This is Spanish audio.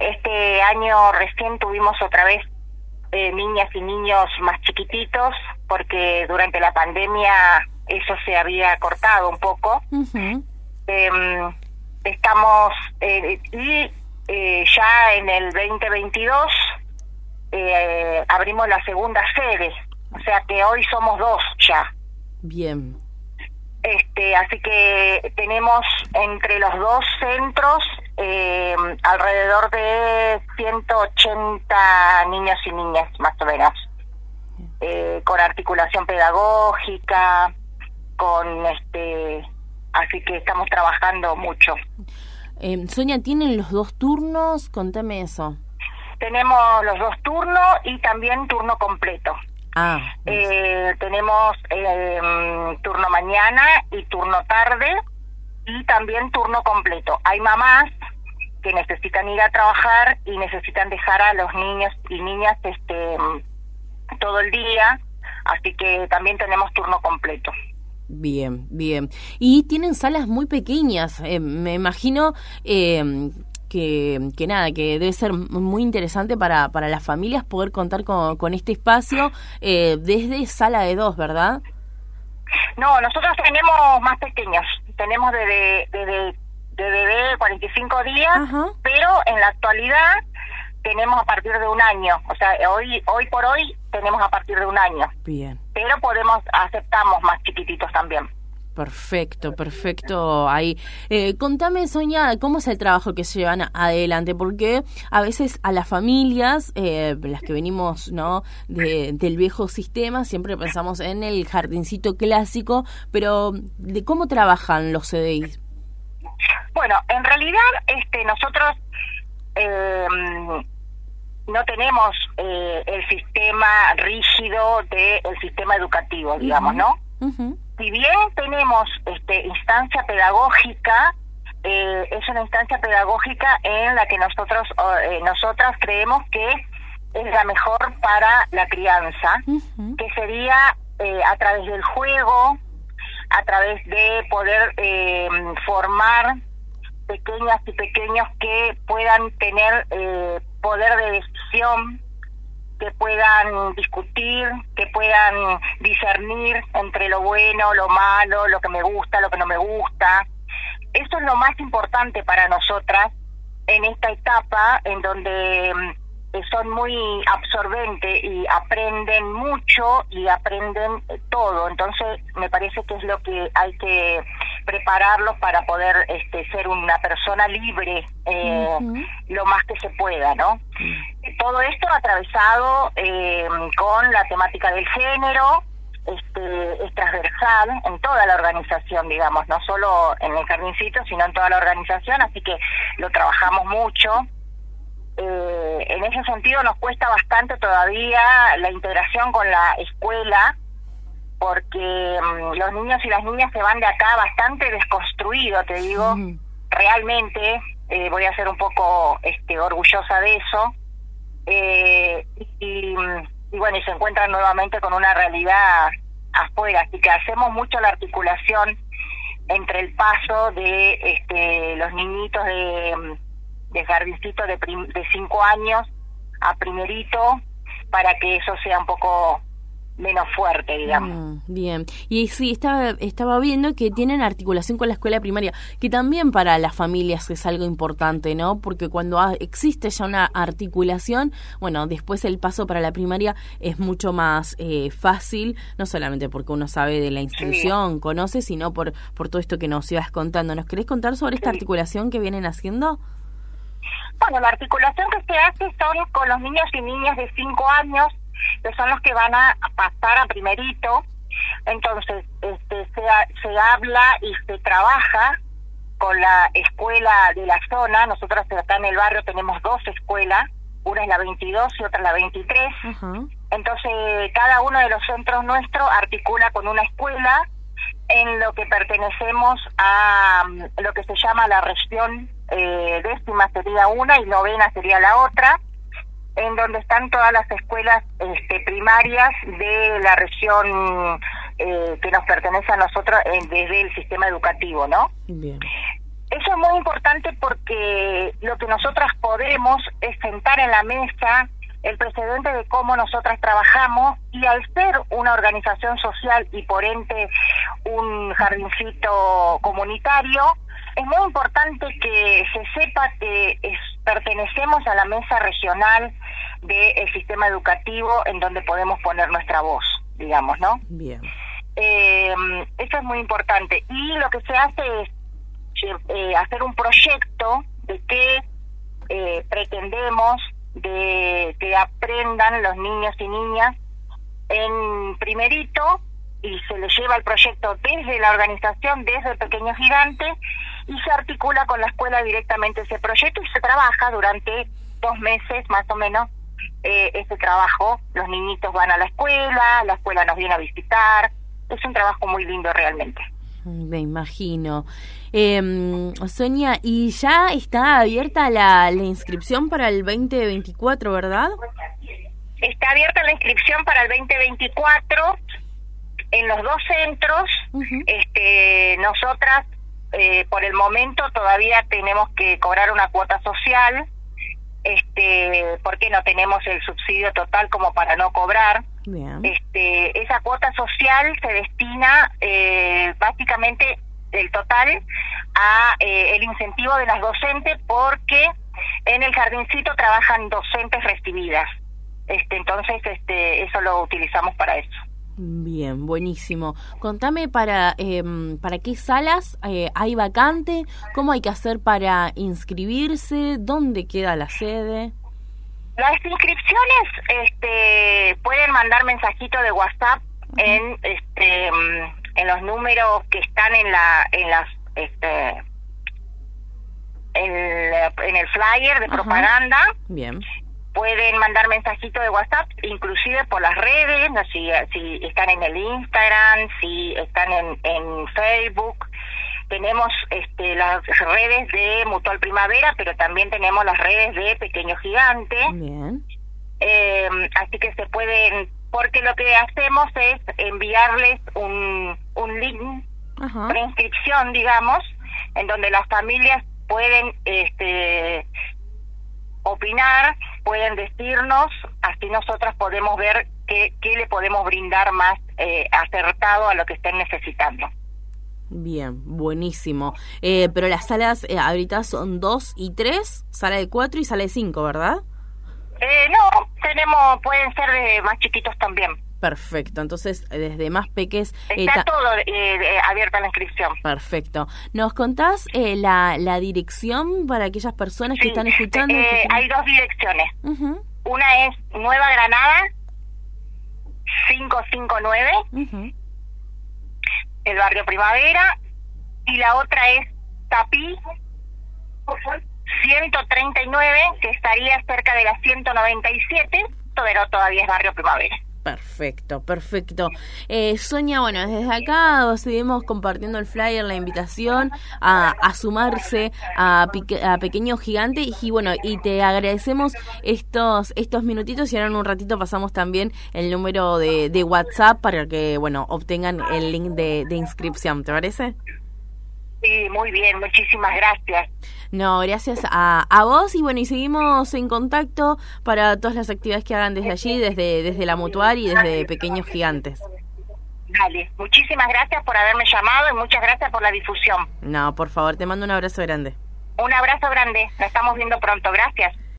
este año recién tuvimos otra vez eh, niñas y niños más chiquititos, porque durante la pandemia eso se había cortado un poco. Em, estamos, eh, y eh, ya en el 2022 abrimos la segunda sede, o sea que hoy somos dos ya. Bien. Este, así que tenemos entre los dos centros eh, alrededor de 180 niños y niñas, más o menos, eh, con articulación pedagógica, con este, así que estamos trabajando mucho. Eh, Sonia, ¿tienen los dos turnos? Contame eso. Tenemos los dos turnos y también turno completo. Ah, eh, tenemos eh, turno mañana y turno tarde y también turno completo. Hay mamás que necesitan ir a trabajar y necesitan dejar a los niños y niñas este todo el día, así que también tenemos turno completo. Bien, bien. Y tienen salas muy pequeñas, eh, me imagino eh, que, que, nada, que debe ser muy interesante para, para las familias poder contar con, con este espacio eh, desde sala de dos, ¿verdad? No, nosotros tenemos más pequeños, tenemos desde, desde, de bebé 45 días, pero en la actualidad tenemos a partir de un año, o sea, hoy hoy por hoy tenemos a partir de un año. Bien. Pero podemos aceptamos más chiquititos también. Perfecto, perfecto. Ahí, eh, contame, Sonia, cómo es el trabajo que se llevan adelante, porque a veces a las familias, eh, las que venimos, no, del viejo sistema, siempre pensamos en el jardincito clásico, pero de cómo trabajan los CDI. Bueno, en realidad, este, nosotros eh, no tenemos el sistema rígido del sistema educativo, digamos, ¿no? Si bien tenemos este, instancia pedagógica, eh, es una instancia pedagógica en la que nosotros, eh, nosotras creemos que es la mejor para la crianza, que sería eh, a través del juego, a través de poder formar pequeñas y pequeños que puedan tener poder de decisión, que puedan discutir, que puedan discernir entre lo bueno, lo malo, lo que me gusta, lo que no me gusta. Eso es lo más importante para nosotras en esta etapa en donde mm, son muy absorbentes y aprenden mucho y aprenden todo. Entonces, me parece que es lo que hay que prepararlos para poder este, ser una persona libre eh, lo más que se pueda, ¿no? Todo esto atravesado eh, con la temática del género, este, es transversal en toda la organización, digamos, no solo en el jardincito, sino en toda la organización, así que lo trabajamos mucho. Eh, en ese sentido nos cuesta bastante todavía la integración con la escuela, porque mm, los niños y las niñas se van de acá bastante desconstruidos, te digo, realmente, eh, voy a ser un poco este, orgullosa de eso, eh, y, bueno, y se encuentran nuevamente con una realidad afuera, así que hacemos mucho la articulación entre el paso de este, los niñitos de, de jardincito de, de cinco años a primerito, para que eso sea un poco menos fuerte, digamos. Mm, bien, y sí, estaba, estaba viendo que tienen articulación con la escuela primaria, que también para las familias es algo importante, ¿no? Porque cuando existe ya una articulación, bueno, después el paso para la primaria es mucho más eh, fácil, no solamente porque uno sabe de la institución, conoce, sino por, por todo esto que nos ibas contando. ¿Nos querés contar sobre esta articulación que vienen haciendo? Bueno, la articulación que se hace son con los niños y niñas de 5 años que son los que van a pasar a primerito. Entonces, este, se, se habla y se trabaja con la escuela de la zona. Nosotros acá en el barrio tenemos dos escuelas, una es la 22 y otra la 23. Entonces, cada uno de los centros nuestros articula con una escuela en lo que pertenecemos a mm, lo que se llama la región eh, décima sería una y novena sería la otra en donde están todas las escuelas este, primarias de la región eh, que nos pertenece a nosotros desde el sistema educativo, ¿no? Bien. Eso es muy importante porque lo que nosotras queremos es sentar en la mesa el precedente de cómo nosotras trabajamos y al ser una organización social y por ente un jardincito comunitario, es muy importante que se sepa que pertenecemos a la mesa regional del sistema educativo en donde podemos poner nuestra voz, digamos, ¿no? Bien. Eh, eso es muy importante. Y lo que se hace es eh, hacer un proyecto de qué eh, pretendemos de que aprendan los niños y niñas en primerito y se les lleva el proyecto desde la organización, desde el Pequeño Gigante, y se articula con la escuela directamente ese proyecto y se trabaja durante dos meses más o menos eh, ese trabajo. Los niñitos van a la escuela, la escuela nos viene a visitar, es un trabajo muy lindo realmente. Me imagino. Eh, Sonia, y ya está abierta la, la inscripción para el 2024, ¿verdad? Está abierta la inscripción para el 2024 en los dos centros. este, nosotras, eh, por el momento, todavía tenemos que cobrar una cuota social, este, porque no tenemos el subsidio total como para no cobrar. Este, esa cuota social se destina eh, básicamente el total a eh, el incentivo de las docentes porque en el jardincito trabajan docentes recibidas. Este, entonces, este, eso lo utilizamos para eso. Bien, buenísimo. Contame para em, para qué salas eh, hay vacante, cómo hay que hacer para inscribirse, dónde queda la sede. Las inscripciones este, pueden mandar mensajito de WhatsApp en este en los números que están en la en las este en, el flyer de propaganda. Bien. Pueden mandar mensajito de WhatsApp, inclusive por las redes, no si, si están en el Instagram, si están en, en Facebook tenemos este, las redes de Mutual Primavera, pero también tenemos las redes de Pequeño Gigante. Bien. Eh, así que se pueden, porque lo que hacemos es enviarles un, un link, una inscripción, digamos, en donde las familias pueden este, opinar, pueden decirnos, así nosotras podemos ver qué, qué le podemos brindar más eh, acertado a lo que estén necesitando. Bien, buenísimo. Eh, pero las salas eh, ahorita son dos y tres, sala de cuatro y sala de cinco, ¿verdad? Eh, no, tenemos, pueden ser de más chiquitos también. Perfecto, entonces desde más peques... Está todo abierta la inscripción. Perfecto. ¿Nos contás la, la dirección para aquellas personas que están escuchando? Hay dos direcciones. Una es Nueva Granada, 559 el barrio Primavera, y la otra es Tapí 139, que estaría cerca de la 197, pero todavía es barrio Primavera. Perfecto, perfecto. Eh, Sonia, bueno, desde acá seguimos compartiendo el flyer, la invitación a, sumarse a, a Pequeño Gigante y bueno, y te agradecemos estos estos minutitos y ahora en un ratito pasamos también el número de, de WhatsApp para que, bueno, obtengan el link de, de inscripción, ¿te parece? Sí, muy bien, muchísimas gracias. No, gracias a, a vos y bueno, y seguimos en contacto para todas las actividades que hagan desde allí, desde, desde la Mutual y desde Pequeños Gigantes. Dale, muchísimas gracias por haberme llamado y muchas gracias por la difusión. No, por favor, te mando un abrazo grande. Un abrazo grande, nos estamos viendo pronto, gracias.